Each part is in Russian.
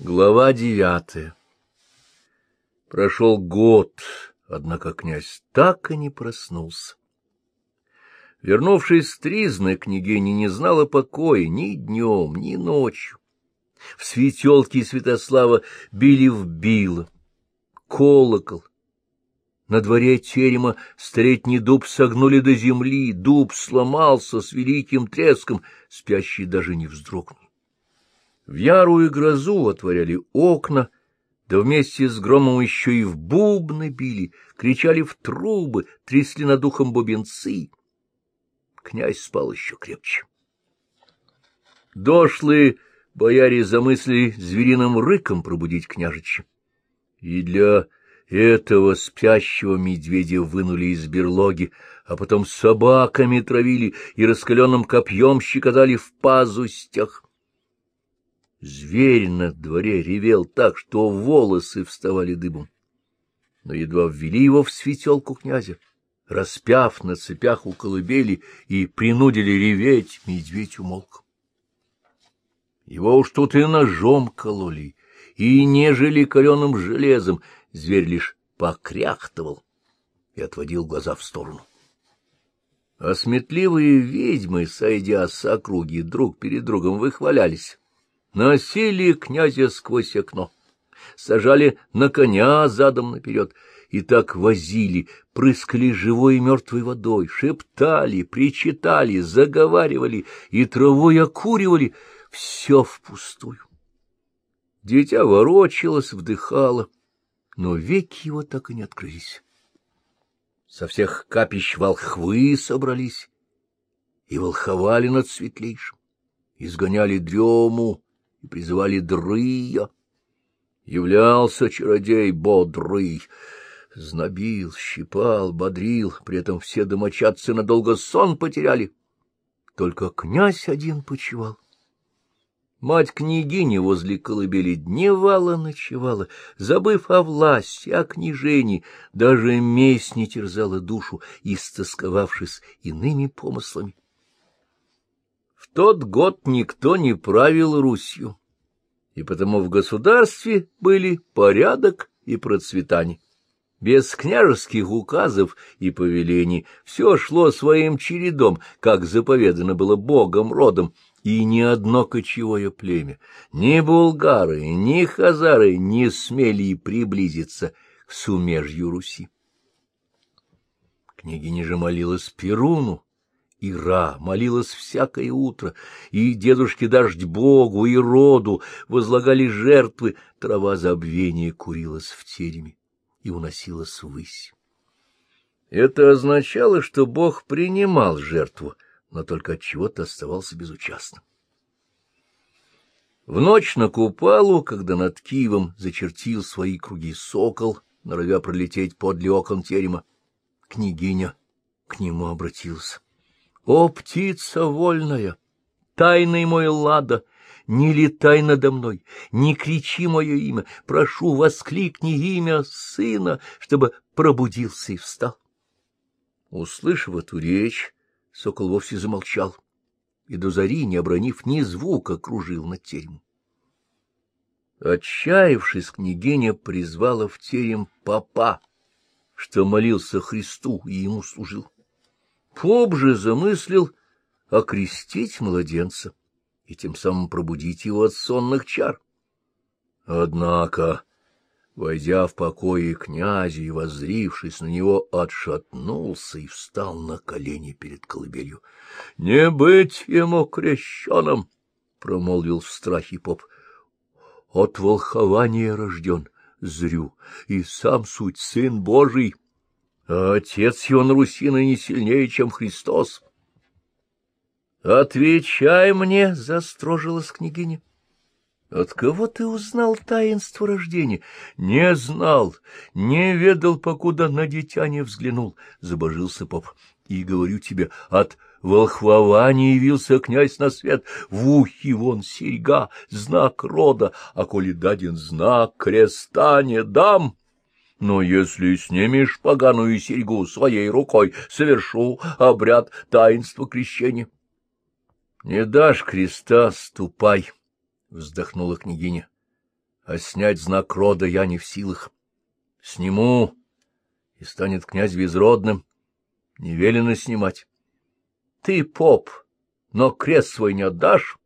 Глава девятая Прошел год, однако князь так и не проснулся. Вернувшись с Тризны, княгиня не знала покоя ни днем, ни ночью. В светелке Святослава били в било. Колокол. На дворе терема столетний дуб согнули до земли, дуб сломался с великим треском, спящий даже не вздрогнул. В ярую грозу отворяли окна, да вместе с громом еще и в бубны били, кричали в трубы, трясли над ухом бубенцы. Князь спал еще крепче. Дошлые бояре замыслили звериным рыком пробудить княжича. И для этого спящего медведя вынули из берлоги, а потом собаками травили и раскаленным копьем щекотали в пазустях. Зверь на дворе ревел так, что волосы вставали дыбом. Но едва ввели его в светелку князя, распяв на цепях у колыбели и принудили реветь, медведь умолк. Его уж тут и ножом кололи, и нежели каленым железом, зверь лишь покряхтывал и отводил глаза в сторону. А сметливые ведьмы, сойдя с округи, друг перед другом выхвалялись носили князя сквозь окно, сажали на коня задом наперед, и так возили, прыскали живой и мертвой водой, шептали, причитали, заговаривали и травой окуривали, все впустую. Дитя ворочалось, вдыхало, но веки его так и не открылись. Со всех капищ волхвы собрались и волховали над светлейшим, изгоняли дрему, и призывали дрыя. Являлся чародей бодрый, знобил, щипал, бодрил, при этом все домочадцы надолго сон потеряли. Только князь один почевал. Мать-княгиня возле колыбели дневала, ночевала, забыв о власти, о княжении, даже месть не терзала душу, истосковавшись иными помыслами тот год никто не правил Русью, и потому в государстве были порядок и процветание. Без княжеских указов и повелений все шло своим чередом, как заповедано было богом родом, и ни одно кочевое племя, ни булгары, ни хазары не смели приблизиться к сумежью Руси. Княгиня же молилась Перуну, Ира молилась всякое утро, и дедушке дождь Богу и роду возлагали жертвы, трава забвения курилась в тереме и уносилась ввысь. Это означало, что Бог принимал жертву, но только от чего-то оставался безучастным. В ночь на Купалу, когда над Киевом зачертил свои круги сокол, норовя пролететь подле окон терема, княгиня к нему обратился. О, птица вольная, тайный мой лада, не летай надо мной, не кричи мое имя, прошу, воскликни имя сына, чтобы пробудился и встал. Услышав эту речь, сокол вовсе замолчал и до зари, не обронив ни звука, кружил над теремом. Отчаявшись, княгиня призвала в терем папа, что молился Христу и ему служил. Поп же замыслил окрестить младенца и тем самым пробудить его от сонных чар. Однако, войдя в покои князя и воззрившись на него, отшатнулся и встал на колени перед колыбелью. — Не быть ему крещеным! — промолвил в страхе поп. — От волхования рожден, зрю, и сам суть сын Божий. — а отец его на Русина не сильнее, чем Христос. — Отвечай мне, — застрожилась княгиня. — От кого ты узнал таинство рождения? — Не знал, не ведал, покуда на дитя не взглянул, — забожился поп. — И говорю тебе, от волхвования явился князь на свет, в ухе вон серьга, знак рода, а коли даден знак, креста не дам. Но если снимешь поганую серьгу своей рукой, совершу обряд таинства крещения. — Не дашь креста, ступай, — вздохнула княгиня. а снять знак рода я не в силах. Сниму, и станет князь безродным, не велено снимать. Ты поп, но крест свой не отдашь?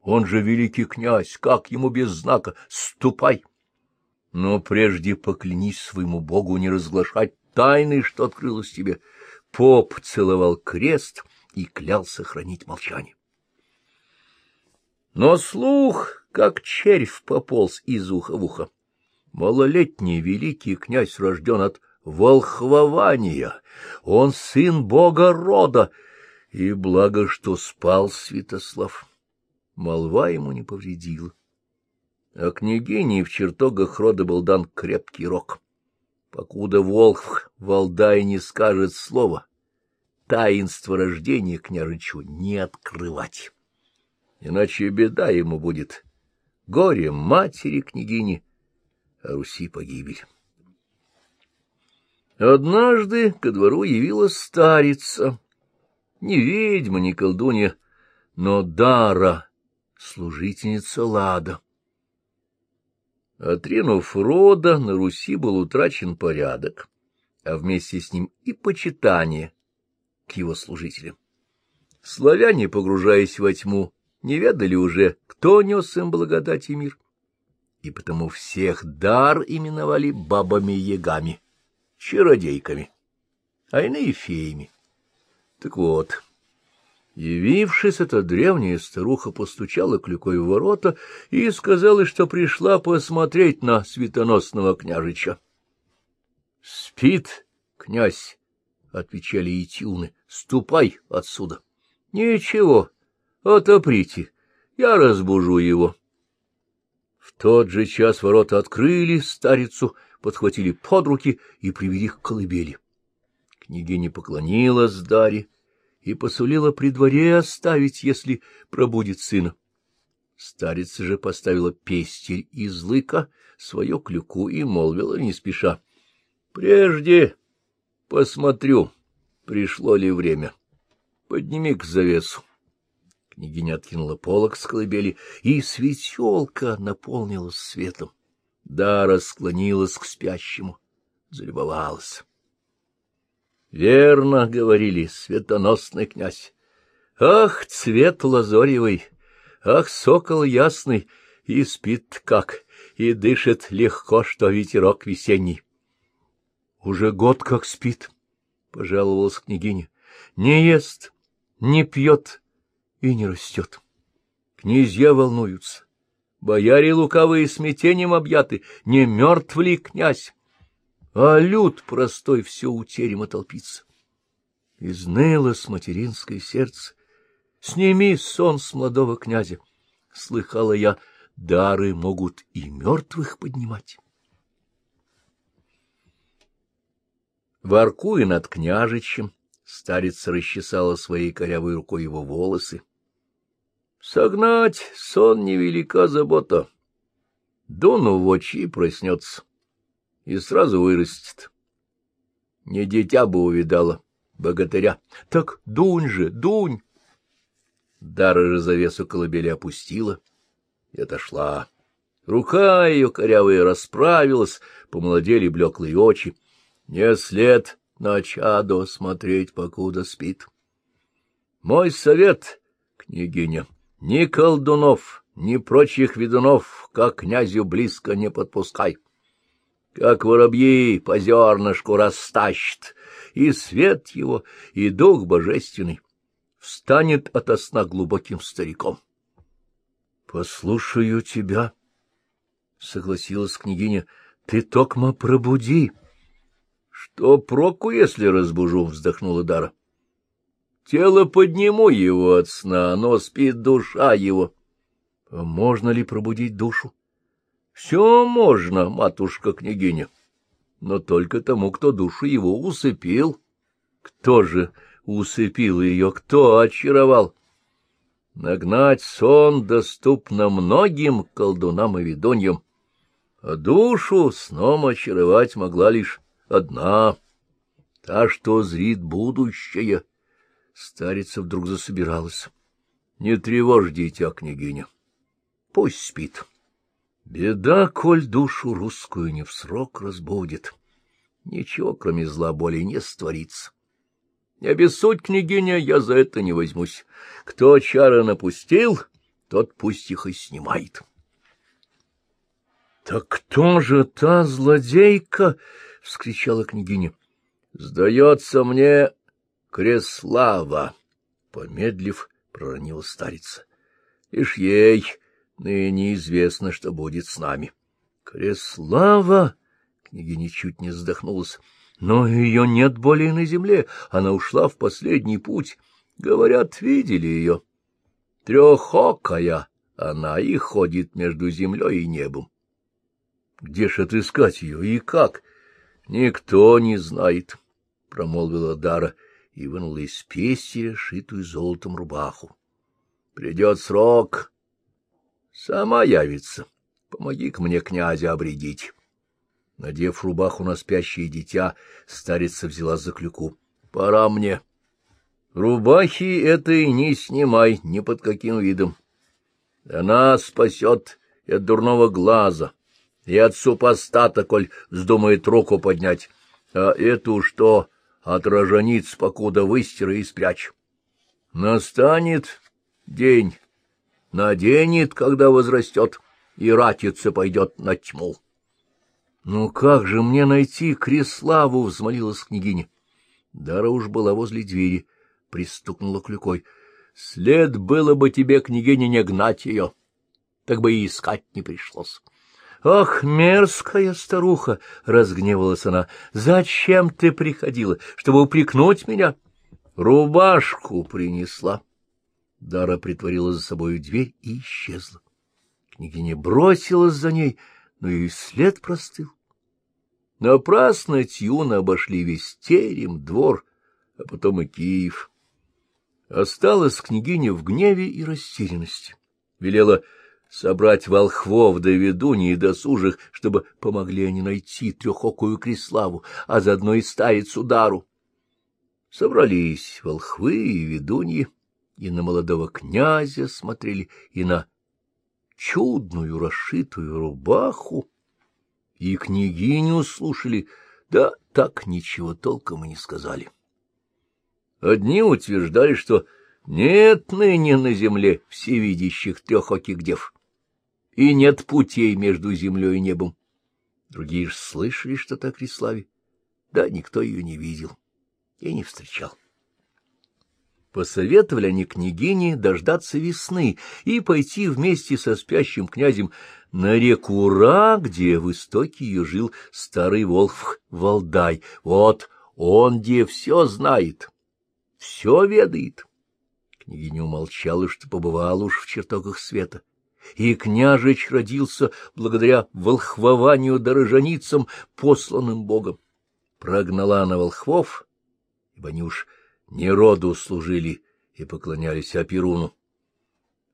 Он же великий князь, как ему без знака? Ступай! Но прежде поклянись своему богу не разглашать тайны, что открылось тебе. Поп целовал крест и клялся хранить молчание. Но слух, как червь, пополз из уха в ухо. Малолетний великий князь рожден от волхвования, он сын бога рода, и благо, что спал Святослав. Молва ему не повредила. А княгине в чертогах рода был дан крепкий рог. Покуда волхв Валдай не скажет слова, таинство рождения княжичу не открывать. Иначе беда ему будет. Горе матери княгини, а Руси погибель. Однажды ко двору явилась старица, не ведьма, не колдунья, но Дара, служительница Лада. Отринув рода, на Руси был утрачен порядок, а вместе с ним и почитание к его служителям. Славяне, погружаясь во тьму, не ведали уже, кто нес им благодать и мир, и потому всех дар именовали бабами-ягами, чародейками, а иные феями. Так вот, явившись, эта древняя старуха постучала клюкой в ворота и сказала, что пришла посмотреть на светоносного княжича. — Спит, князь, — отвечали и ступай отсюда. — Ничего, отоприте, я разбужу его. В тот же час ворота открыли старицу, подхватили под руки и привели к колыбели. Княгиня поклонилась Даре и посулила при дворе оставить, если пробудет сына. Старица же поставила пестель из лыка, свою клюку и молвила не спеша. — Прежде посмотрю, пришло ли время. Подними к завесу. Княгиня откинула полок с колыбели, и светелка наполнилась светом. Дара склонилась к спящему, залюбовалась. Верно говорили, светоносный князь. Ах, цвет лазоревый, ах, сокол ясный, и спит как, и дышит легко, что ветерок весенний. Уже год как спит, — пожаловалась княгиня, — не ест, не пьет и не растет. Князья волнуются, бояре лукавые смятением объяты, не мертв ли князь? А люд простой все у терема толпится. С материнское сердце. Сними сон с молодого князя. Слыхала я, дары могут и мертвых поднимать. Воркуя над княжичем, старица расчесала своей корявой рукой его волосы. Согнать сон невелика забота. Дуну в очи проснется и сразу вырастет. Не дитя бы увидала, богатыря. Так дунь же, дунь! Дара же завесу колыбели опустила и отошла. Рука ее корявая расправилась, помолодели блеклые очи. Не след на чадо смотреть, покуда спит. Мой совет, княгиня, ни колдунов, ни прочих ведунов, как князю близко не подпускай как воробьи по зернышку растащит, и свет его, и дух божественный встанет ото сна глубоким стариком. — Послушаю тебя, — согласилась княгиня, — ты токмо пробуди. — Что проку, если разбужу? — вздохнула Дара. — Тело подниму его от сна, но спит душа его. — а Можно ли пробудить душу? Все можно, матушка-княгиня, но только тому, кто душу его усыпил. Кто же усыпил ее, кто очаровал? Нагнать сон доступно многим колдунам и ведуньям, а душу сном очаровать могла лишь одна, та, что зрит будущее. Старица вдруг засобиралась. — Не тревожь дитя, княгиня. Пусть спит. Беда, коль душу русскую не в срок разбудит. Ничего, кроме зла, боли не створится. Не обессудь, княгиня, я за это не возьмусь. Кто чары напустил, тот пусть их и снимает. — Так кто же та злодейка? — вскричала княгиня. — Сдается мне Креслава, — помедлив, проронила старица. — Ишь ей ныне известно, что будет с нами. — Креслава! — княгиня чуть не вздохнулась. — Но ее нет более на земле, она ушла в последний путь. Говорят, видели ее. Трехокая она и ходит между землей и небом. Где ж отыскать ее и как? Никто не знает, — промолвила Дара и вынула из пести, шитую золотом рубаху. Придет срок, сама явится. Помоги-ка мне князя обредить. Надев рубаху на спящее дитя, старица взяла за клюку. — Пора мне. Рубахи этой не снимай ни под каким видом. Она спасет и от дурного глаза, и от супостата, коль вздумает руку поднять. А эту что от рожениц покуда выстирай и спрячь. Настанет день, наденет, когда возрастет, и ратица пойдет на тьму. — Ну как же мне найти Креславу? — взмолилась княгиня. Дара уж была возле двери, пристукнула клюкой. — След было бы тебе, княгиня, не гнать ее, так бы и искать не пришлось. — Ах, мерзкая старуха! — разгневалась она. — Зачем ты приходила? Чтобы упрекнуть меня? — Рубашку принесла. Дара притворила за собой дверь и исчезла. Княгиня бросилась за ней, но и след простыл. Напрасно Тьюна обошли весь терем, двор, а потом и Киев. Осталась княгиня в гневе и растерянности. Велела собрать волхвов до ведуньи и досужих, чтобы помогли они найти трехокую Креславу, а заодно и ставить удару. Собрались волхвы и ведуньи, и на молодого князя смотрели, и на чудную расшитую рубаху, и княгиню слушали, да так ничего толком и не сказали. Одни утверждали, что нет ныне на земле всевидящих трехоких дев, и нет путей между землей и небом. Другие же слышали что-то о Криславе, да никто ее не видел и не встречал. Посоветовали они княгине дождаться весны и пойти вместе со спящим князем на реку Ра, где в истоке ее жил старый волхв Валдай. Вот он где все знает, все ведает. Княгиня умолчала, что побывала уж в чертогах света и княжич родился благодаря волхвованию дорожаницам, посланным Богом. Прогнала она волхвов, ибо они уж не роду служили и поклонялись Аперуну.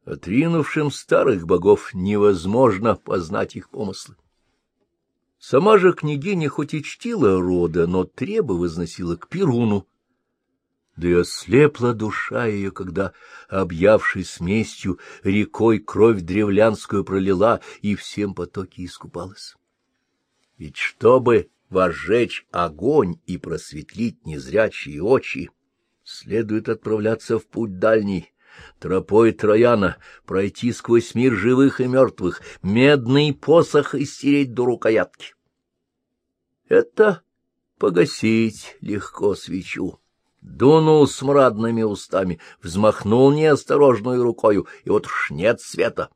Отринувшим старых богов невозможно познать их помыслы. Сама же княгиня хоть и чтила рода, но требы возносила к Перуну, да и ослепла душа ее, когда, объявшись местью, рекой кровь древлянскую пролила и всем потоке искупалась. Ведь чтобы возжечь огонь и просветлить незрячие очи, следует отправляться в путь дальний, тропой Трояна, пройти сквозь мир живых и мертвых, медный посох и до рукоятки. Это погасить легко свечу дунул смрадными устами, взмахнул неосторожную рукою, и вот уж нет света.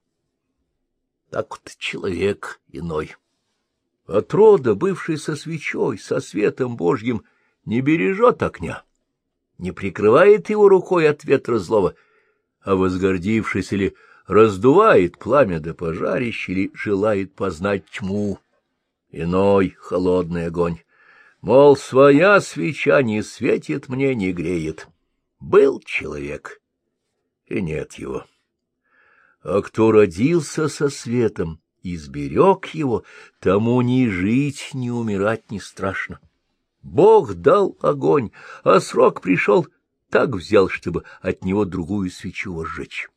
Так вот человек иной. От рода, бывший со свечой, со светом Божьим, не бережет огня, не прикрывает его рукой от ветра злого, а, возгордившись или раздувает пламя до пожарища или желает познать тьму, иной холодный огонь Мол, своя свеча не светит мне, не греет. Был человек, и нет его. А кто родился со светом и сберег его, тому ни жить, ни умирать не страшно. Бог дал огонь, а срок пришел, так взял, чтобы от него другую свечу возжечь.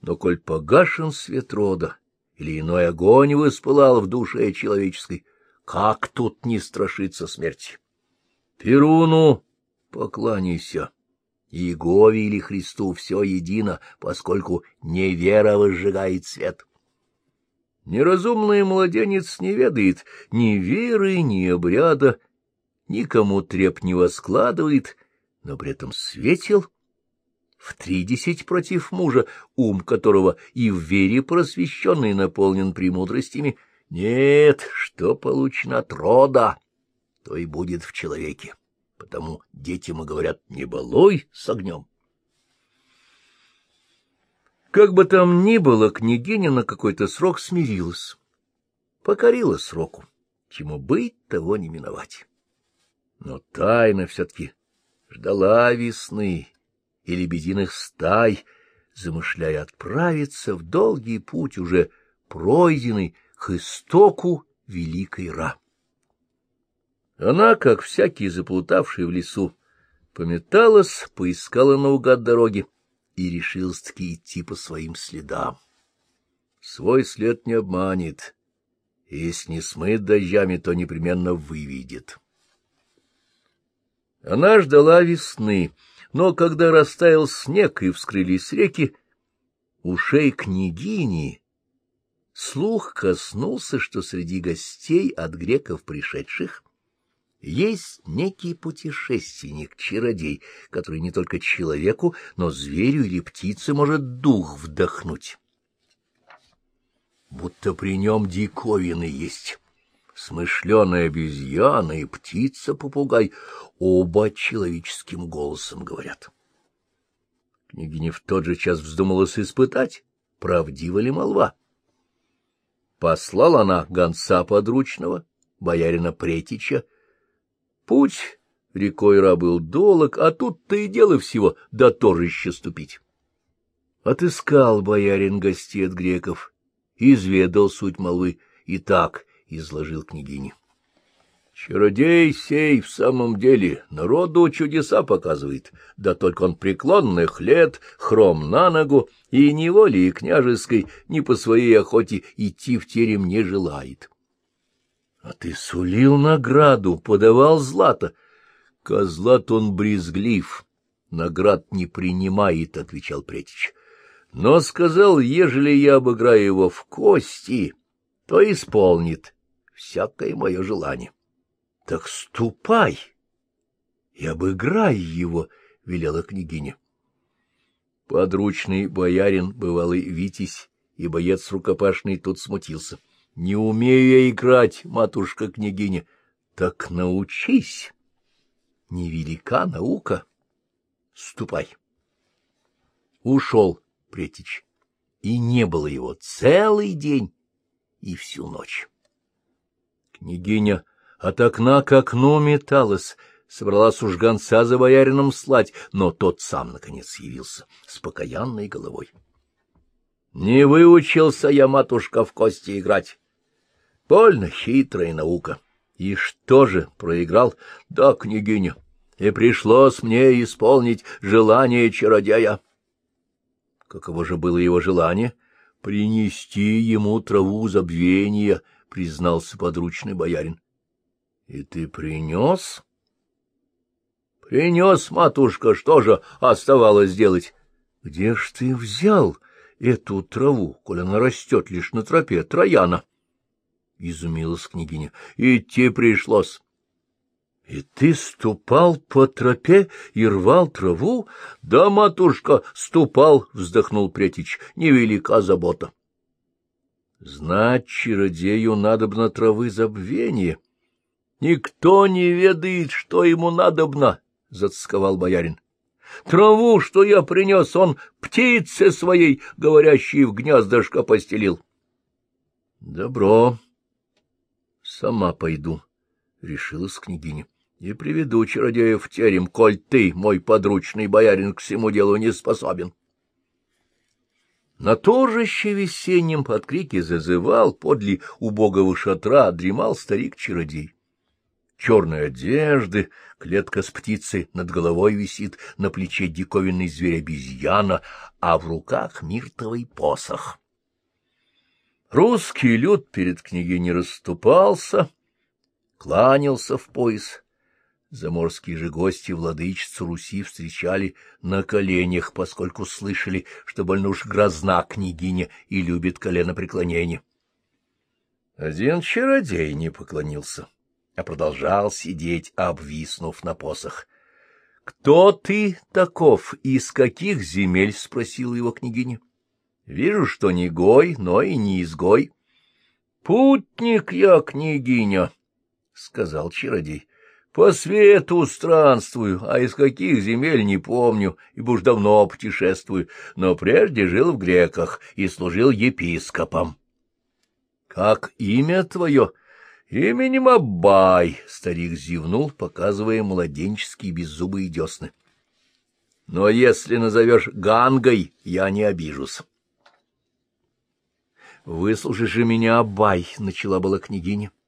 Но коль погашен свет рода, или иной огонь воспылал в душе человеческой. Как тут не страшиться смерти? Перуну покланяйся. Иегове или Христу все едино, поскольку невера возжигает свет. Неразумный младенец не ведает ни веры, ни обряда, никому треп не воскладывает, но при этом светил в тридесять против мужа, ум которого и в вере просвещенный наполнен премудростями. Нет, что получено от рода, то и будет в человеке. Потому детям и говорят «не балуй с огнем». Как бы там ни было, княгиня на какой-то срок смирилась, покорила сроку, чему быть, того не миновать. Но тайна все-таки ждала весны и лебединых стай, замышляя отправиться в долгий путь, уже пройденный к истоку великой Ра. Она, как всякий заплутавший в лесу, пометалась, поискала наугад дороги и решилась-таки идти по своим следам. Свой след не обманет, если не смыт дождями, то непременно выведет. Она ждала весны, но когда растаял снег и вскрылись реки, ушей княгини слух коснулся, что среди гостей от греков пришедших есть некий путешественник-чародей, который не только человеку, но зверю или птице может дух вдохнуть. Будто при нем диковины есть смышленая обезьяна и птица-попугай оба человеческим голосом говорят. Княгиня в тот же час вздумалась испытать, правдива ли молва. Послала она гонца подручного, боярина Претича. Путь рекой Ра был долог, а тут-то и дело всего до торжища ступить. Отыскал боярин гостей от греков, изведал суть молвы, и так изложил княгине. Чародей сей в самом деле народу чудеса показывает, да только он преклонных лет, хром на ногу, и ни воли княжеской, ни по своей охоте идти в терем не желает. А ты сулил награду, подавал злато. Козлат он брезглив, наград не принимает, — отвечал Претич. Но сказал, ежели я обыграю его в кости, то исполнит всякое мое желание. — Так ступай и обыграй его, — велела княгиня. Подручный боярин, бывалый Витязь, и боец рукопашный тут смутился. — Не умею я играть, матушка-княгиня. — Так научись. Невелика наука. Ступай. Ушел Претич, и не было его целый день и всю ночь. Княгиня от окна к окну металась, собралась уж гонца за боярином слать, но тот сам, наконец, явился с покаянной головой. Не выучился я, матушка, в кости играть. Больно хитрая наука. И что же, проиграл? Да, княгиня, и пришлось мне исполнить желание чародея. Каково же было его желание? Принести ему траву забвения, признался подручный боярин. — И ты принес? — Принес, матушка, что же оставалось делать? — Где ж ты взял эту траву, коль она растет лишь на тропе Трояна? — изумилась княгиня. — Идти пришлось. — И ты ступал по тропе и рвал траву? — Да, матушка, ступал, — вздохнул Претич, — невелика забота. — Знать чародею надобно травы забвения. Никто не ведает, что ему надобно, — зацковал боярин. Траву, что я принес, он птице своей, говорящей в гнездышко, постелил. — Добро. Сама пойду, — решилась княгиня, — и приведу чародея в терем, коль ты, мой подручный боярин, к всему делу не способен. — на торжище весеннем под крики зазывал, подле убогого шатра дремал старик-чародей. Черные одежды, клетка с птицей над головой висит, на плече диковинный зверь-обезьяна, а в руках миртовый посох. Русский люд перед княгиней расступался, кланялся в пояс. Заморские же гости владычицу Руси встречали на коленях, поскольку слышали, что больно уж грозна княгиня и любит коленопреклонение. Один чародей не поклонился, а продолжал сидеть, обвиснув на посох. — Кто ты таков? Из каких земель? — спросила его княгиня. — Вижу, что не гой, но и не изгой. — Путник я, княгиня, — сказал чародей. По свету странствую, а из каких земель не помню, ибо уж давно путешествую, но прежде жил в греках и служил епископом. — Как имя твое? — Именем Аббай, — старик зевнул, показывая младенческие беззубые десны. — Но если назовешь Гангой, я не обижусь. — Выслушай же меня, Аббай, — начала была княгиня. —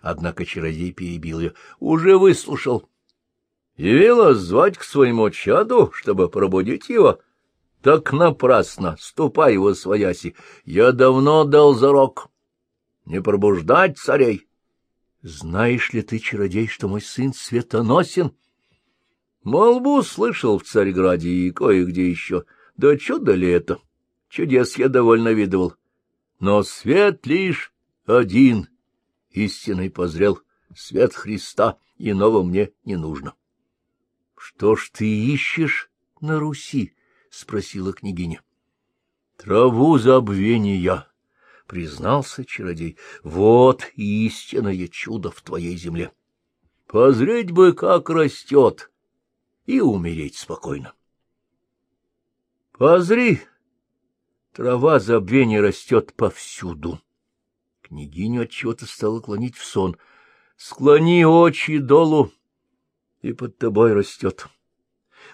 Однако чародей перебил ее. — Уже выслушал. — Явилась звать к своему чаду, чтобы пробудить его? — Так напрасно. Ступай его, свояси. Я давно дал зарок. Не пробуждать царей. — Знаешь ли ты, чародей, что мой сын светоносен? — Молву слышал в Царьграде и кое-где еще. Да чудо ли это? Чудес я довольно видывал. Но свет лишь один — истиной позрел, свет Христа, иного мне не нужно. — Что ж ты ищешь на Руси? — спросила княгиня. — Траву забвения, — признался чародей. — Вот истинное чудо в твоей земле. Позреть бы, как растет, и умереть спокойно. — Позри, трава забвения растет повсюду. Княгиню отчего-то стало клонить в сон. — Склони очи долу, и под тобой растет.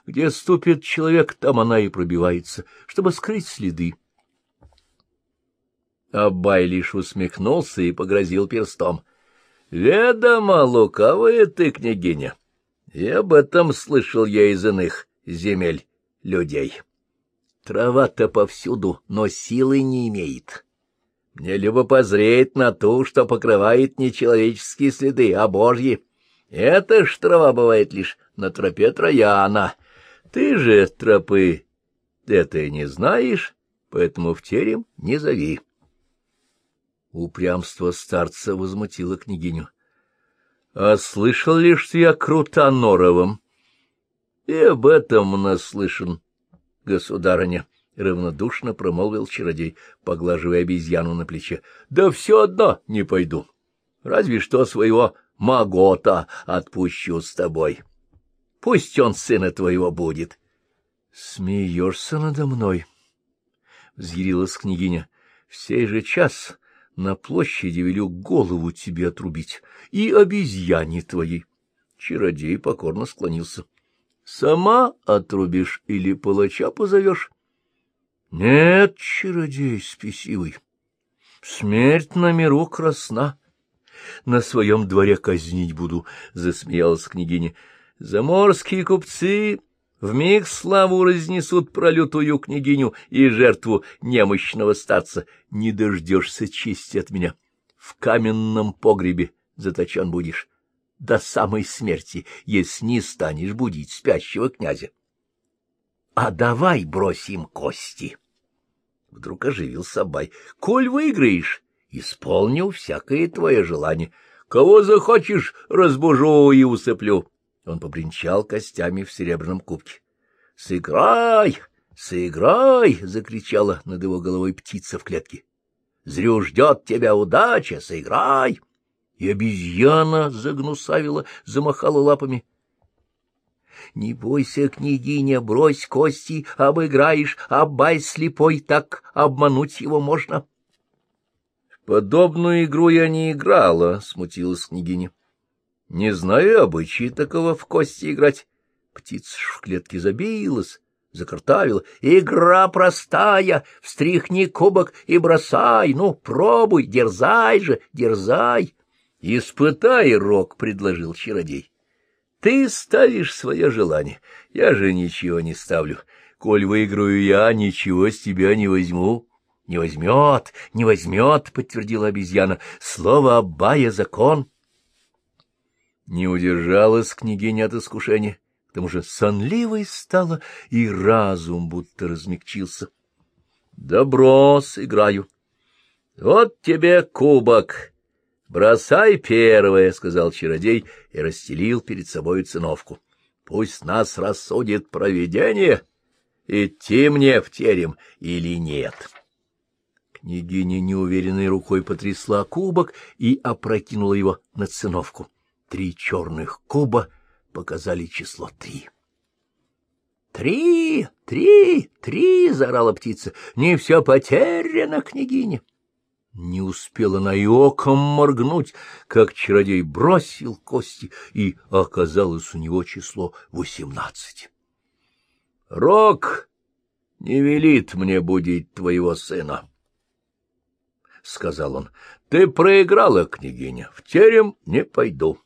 Где ступит человек, там она и пробивается, чтобы скрыть следы. Абай лишь усмехнулся и погрозил перстом. — Ведомо, лукавая ты, княгиня, и об этом слышал я из иных земель людей. Трава-то повсюду, но силы не имеет. Мне любо позреть на ту, что покрывает не человеческие следы, а божьи. Это ж трава бывает лишь на тропе Трояна. Ты же тропы это не знаешь, поэтому в терем не зови. Упрямство старца возмутило княгиню. — А слышал ли, что я Крутаноровым? — И об этом наслышан, государыня. — равнодушно промолвил чародей, поглаживая обезьяну на плече. — Да все одно не пойду. Разве что своего Магота отпущу с тобой. Пусть он сына твоего будет. — Смеешься надо мной? — взъярилась княгиня. — В сей же час на площади велю голову тебе отрубить и обезьяне твоей. Чародей покорно склонился. — Сама отрубишь или палача позовешь? Нет, чародей спесивый, смерть на миру красна. На своем дворе казнить буду, — засмеялась княгиня. Заморские купцы вмиг славу разнесут про лютую княгиню и жертву немощного старца. Не дождешься чести от меня. В каменном погребе заточен будешь до самой смерти, если не станешь будить спящего князя. А давай бросим кости. Вдруг оживился Абай. Коль выиграешь, исполню всякое твое желание. Кого захочешь, разбужу и усыплю. Он побренчал костями в серебряном кубке. — Сыграй! Сыграй! — закричала над его головой птица в клетке. — Зрю ждет тебя удача, сыграй! И обезьяна загнусавила, замахала лапами. Не бойся, княгиня, брось кости, обыграешь, Абай слепой, так обмануть его можно. — Подобную игру я не играла, — смутилась княгиня. — Не знаю обычаи такого в кости играть. Птица в клетке забилась, закартавила. — Игра простая, встряхни кубок и бросай, ну, пробуй, дерзай же, дерзай. — Испытай, Рок, — предложил чародей. Ты ставишь свое желание, я же ничего не ставлю. Коль выиграю я, ничего с тебя не возьму. — Не возьмет, не возьмет, — подтвердила обезьяна. — Слово Аббая — закон. Не удержалась княгиня от искушения. К тому же сонливой стала, и разум будто размягчился. — Добро, сыграю. — Вот тебе кубок. Бросай первое, — сказал чародей и расстелил перед собой циновку. — Пусть нас рассудит провидение, идти мне в терем или нет. Княгиня неуверенной рукой потрясла кубок и опрокинула его на циновку. Три черных куба показали число три. «Три! Три! Три!» — заорала птица. «Не все потеряно, княгиня!» Не успела она и оком моргнуть, как чародей бросил кости, и оказалось у него число восемнадцать. — Рок не велит мне будить твоего сына, — сказал он. — Ты проиграла, княгиня, в терем не пойду.